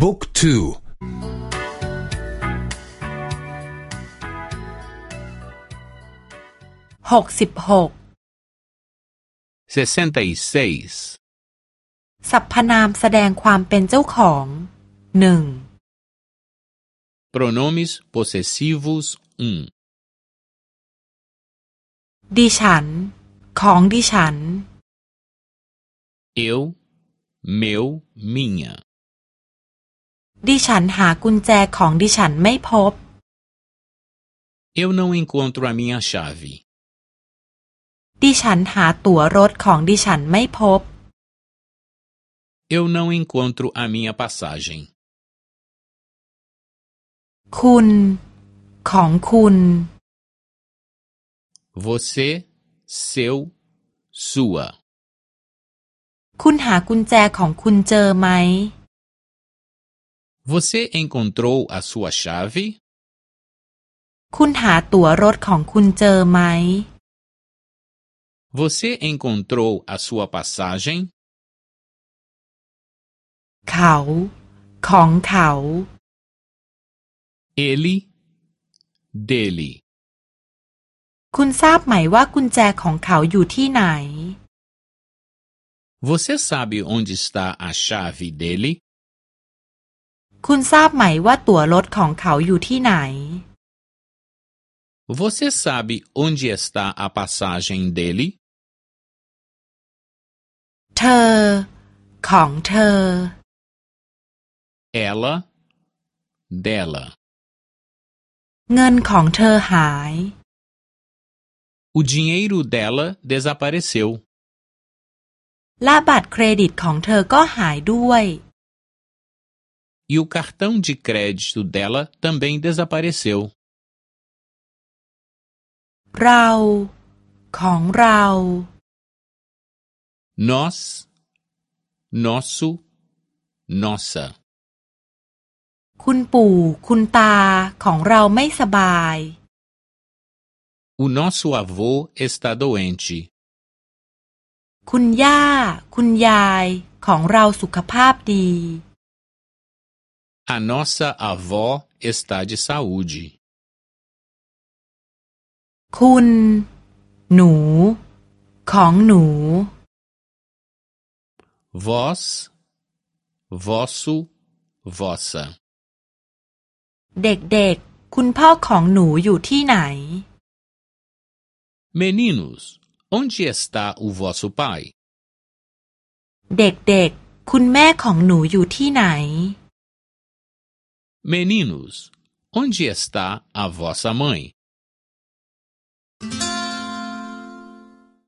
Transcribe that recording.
บุ๊กทูหกสิบหก sessenta e seis สรรพนามแสดงความเป็นเจ้าของหนึ่ง pronomes possessivos um ดิฉัน ของดิฉัน eu meu minha ดิฉันหากุญแจของดิฉันไม่พบ eu não encontro a minha chave ดิฉันหาตั๋วรถของดิฉันไม่พบ eu não encontro a minha passagem คุณ ของคุณ você seu sua คุณหากุญแจของคุณเจอไหม você encontrou a sua chave คุณหาตั๋วรถของคุณเจอไหม você encontrou a sua passagem เขา ของเขา ele dele คุณทราบไหมว่ากุญแจของเขาอยู่ที่ไหน você sabe onde está a chave dele คุณทราบไหมว่าตั๋วรถของเขาอยู่ที่ไหน você sabe onde está a passagem dele เธอ ของเธอ ela dela เงินของเธอหาย o dinheiro dela desapareceu และบัตรเครดิตของเธอก็หายด้วย e o cartão de crédito dela também desapareceu เรา ของเรา nós nosso nossa คุณปู่ คุณตา ของเราไม่สบาย o nosso avô está doente คุณย่า คุณยาย ของเราสุขภาพดี a nossa avó está de saúde คุณ หนู ของหนู vós vosso vossa เด็กๆ คุณพ่อของหนูอยู่ที่ไหน meninos onde está o vosso pai เด็กๆ คุณแม่ของหนูอยู่ที่ไหน meninos onde está a vossa mãe